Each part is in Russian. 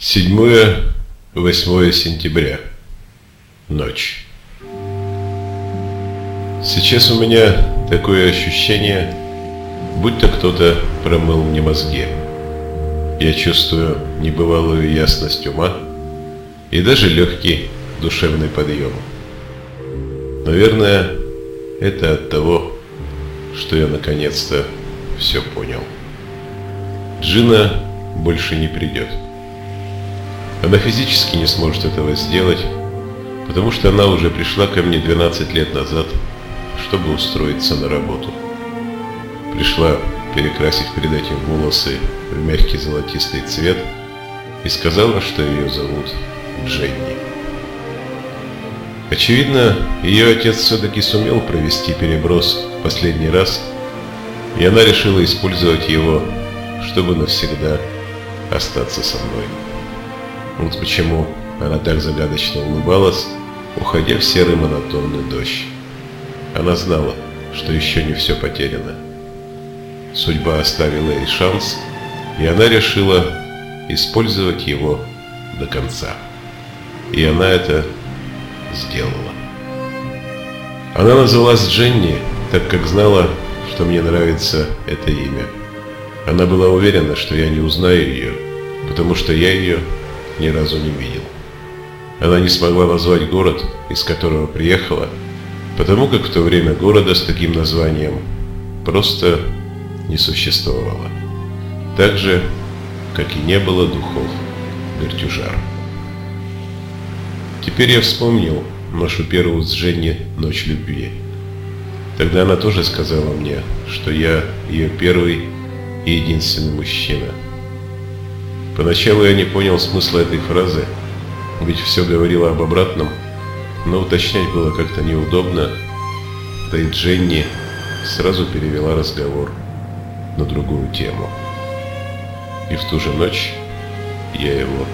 7-8 сентября. Ночь. Сейчас у меня такое ощущение, будто кто-то промыл мне мозги. Я чувствую небывалую ясность ума и даже легкий душевный подъем. Наверное, это от того, что я наконец-то все понял. Джина больше не придет. Она физически не сможет этого сделать, потому что она уже пришла ко мне 12 лет назад, чтобы устроиться на работу. Пришла, перекрасив перед этим волосы в мягкий золотистый цвет, и сказала, что ее зовут Дженни. Очевидно, ее отец все-таки сумел провести переброс в последний раз, и она решила использовать его, чтобы навсегда остаться со мной. Вот почему она так загадочно улыбалась, уходя в серый монотонный дождь. Она знала, что еще не все потеряно. Судьба оставила ей шанс, и она решила использовать его до конца. И она это сделала. Она называлась Дженни, так как знала, что мне нравится это имя. Она была уверена, что я не узнаю ее, потому что я ее ни разу не видел. Она не смогла назвать город, из которого приехала, потому как в то время города с таким названием просто не существовало. Так же, как и не было духов Гартюжар. Теперь я вспомнил нашу первую с Женей ночь любви. Тогда она тоже сказала мне, что я ее первый и единственный мужчина – Поначалу я не понял смысла этой фразы, ведь все говорило об обратном, но уточнять было как-то неудобно, да и Дженни сразу перевела разговор на другую тему. И в ту же ночь я его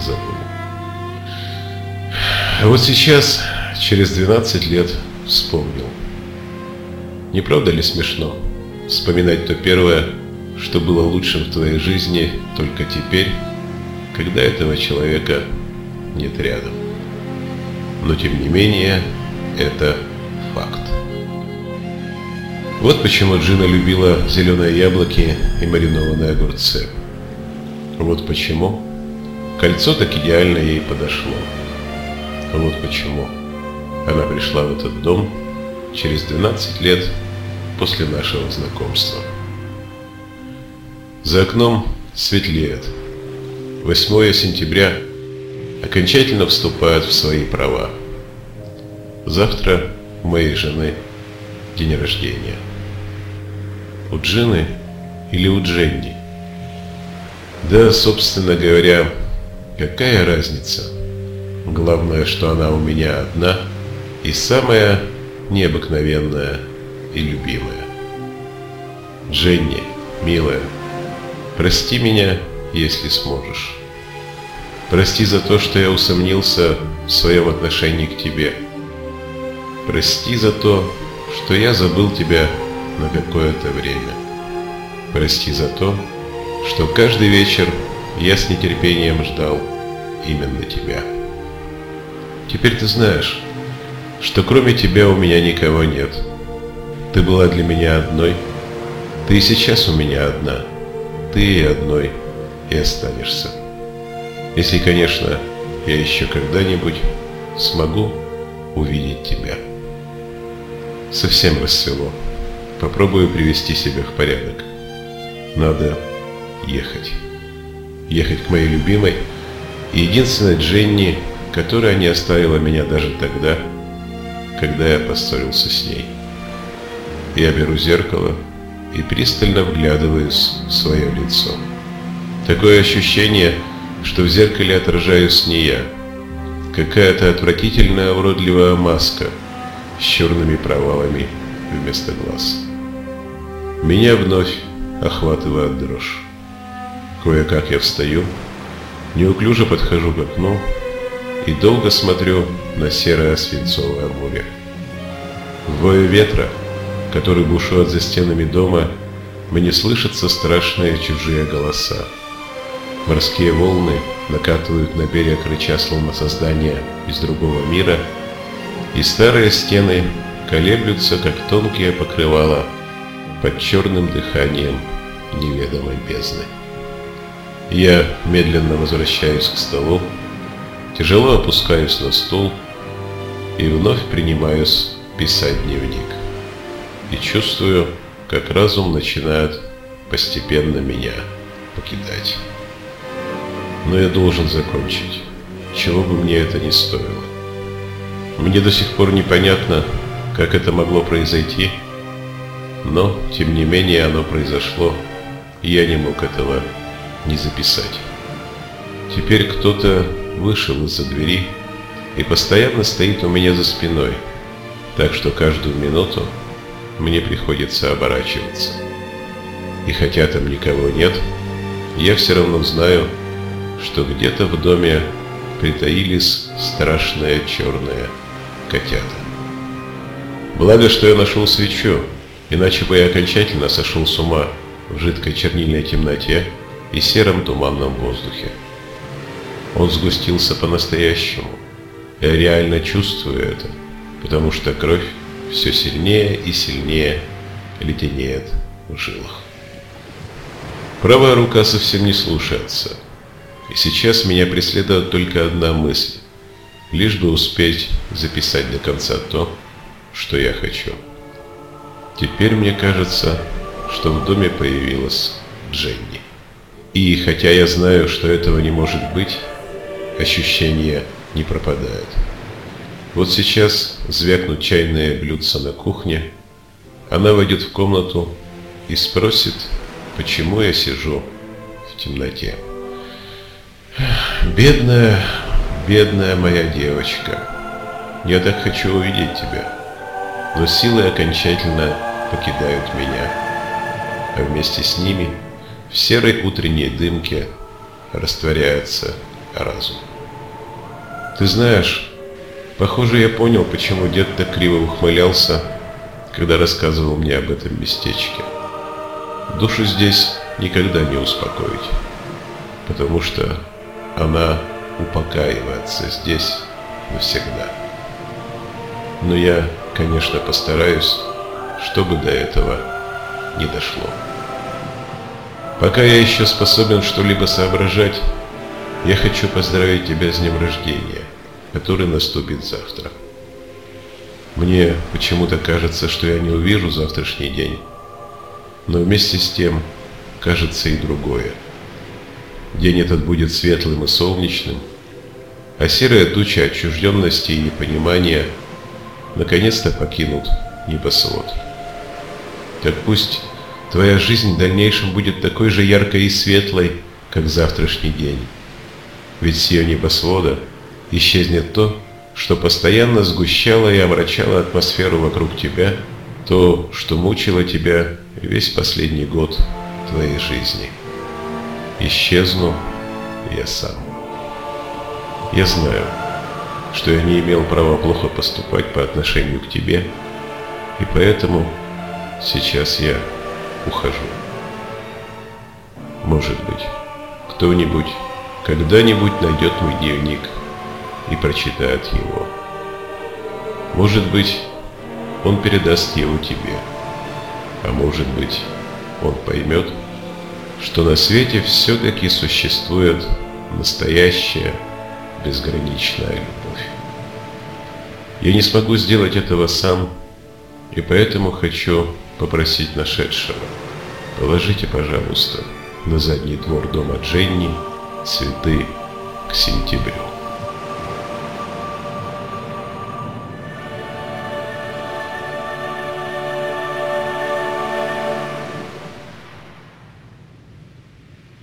забыл. А вот сейчас, через 12 лет, вспомнил. Не правда ли смешно вспоминать то первое, что было лучшим в твоей жизни только теперь, когда этого человека нет рядом. Но тем не менее, это факт. Вот почему Джина любила зеленые яблоки и маринованные огурцы. Вот почему кольцо так идеально ей подошло. Вот почему она пришла в этот дом через 12 лет после нашего знакомства. За окном светлеет. 8 сентября окончательно вступает в свои права. Завтра у моей жены день рождения. У Джины или у Дженни? Да, собственно говоря, какая разница? Главное, что она у меня одна и самая необыкновенная и любимая. Дженни, милая, Прости меня, если сможешь. Прости за то, что я усомнился в своем отношении к тебе. Прости за то, что я забыл тебя на какое-то время. Прости за то, что каждый вечер я с нетерпением ждал именно тебя. Теперь ты знаешь, что кроме тебя у меня никого нет. Ты была для меня одной, ты и сейчас у меня одна – ты одной и останешься. Если, конечно, я еще когда-нибудь смогу увидеть тебя. Совсем рассвело. Попробую привести себя в порядок. Надо ехать. Ехать к моей любимой и единственной Дженни, которая не оставила меня даже тогда, когда я поссорился с ней. Я беру зеркало и пристально вглядываюсь в свое лицо. Такое ощущение, что в зеркале отражаюсь не я. Какая-то отвратительная уродливая маска с черными провалами вместо глаз. Меня вновь охватывает дрожь. Кое-как я встаю, неуклюже подхожу к окну и долго смотрю на серое свинцовое море. В вое ветра который бушует за стенами дома, мне слышатся страшные чужие голоса. Морские волны накатывают на берег рыча словно создания из другого мира, и старые стены колеблются, как тонкие покрывала под черным дыханием неведомой бездны. Я медленно возвращаюсь к столу, тяжело опускаюсь на стул и вновь принимаюсь писать дневник. И чувствую, как разум начинает постепенно меня покидать. Но я должен закончить, чего бы мне это ни стоило. Мне до сих пор непонятно, как это могло произойти, но, тем не менее, оно произошло, и я не мог этого не записать. Теперь кто-то вышел из-за двери и постоянно стоит у меня за спиной, так что каждую минуту мне приходится оборачиваться. И хотя там никого нет, я все равно знаю, что где-то в доме притаились страшные черные котята. Благо, что я нашел свечу, иначе бы я окончательно сошел с ума в жидкой чернильной темноте и сером туманном воздухе. Он сгустился по-настоящему. Я реально чувствую это, потому что кровь все сильнее и сильнее леденеет в жилах. Правая рука совсем не слушается. И сейчас меня преследует только одна мысль. Лишь бы успеть записать до конца то, что я хочу. Теперь мне кажется, что в доме появилась Дженни. И хотя я знаю, что этого не может быть, ощущения не пропадают. Вот сейчас звякнут чайные блюдца на кухне, она войдет в комнату и спросит, почему я сижу в темноте. Бедная, бедная моя девочка, я так хочу увидеть тебя, но силы окончательно покидают меня, а вместе с ними в серой утренней дымке растворяется разум. Ты знаешь, похоже, я понял, почему дед так криво ухмылялся, когда рассказывал мне об этом местечке. Душу здесь никогда не успокоить, потому что она упокаивается здесь навсегда. Но я, конечно, постараюсь, чтобы до этого не дошло. Пока я еще способен что-либо соображать, я хочу поздравить тебя с днем рождения, который наступит завтра. Мне почему-то кажется, что я не увижу завтрашний день, но вместе с тем кажется и другое. День этот будет светлым и солнечным, а серая туча отчужденности и непонимания наконец-то покинут небосвод. Так пусть твоя жизнь в дальнейшем будет такой же яркой и светлой, как завтрашний день. Ведь с ее небосвода исчезнет то, что постоянно сгущало и омрачало атмосферу вокруг тебя, то, что мучило тебя весь последний год твоей жизни. Исчезну я сам. Я знаю, что я не имел права плохо поступать по отношению к тебе, и поэтому сейчас я ухожу. Может быть, кто-нибудь когда-нибудь найдет мой дневник и прочитает его. Может быть, он передаст его тебе. А может быть, он поймет, что на свете все-таки существует настоящая безграничная любовь. Я не смогу сделать этого сам, и поэтому хочу попросить нашедшего. Положите, пожалуйста, на задний двор дома Дженни цветы к сентябрю.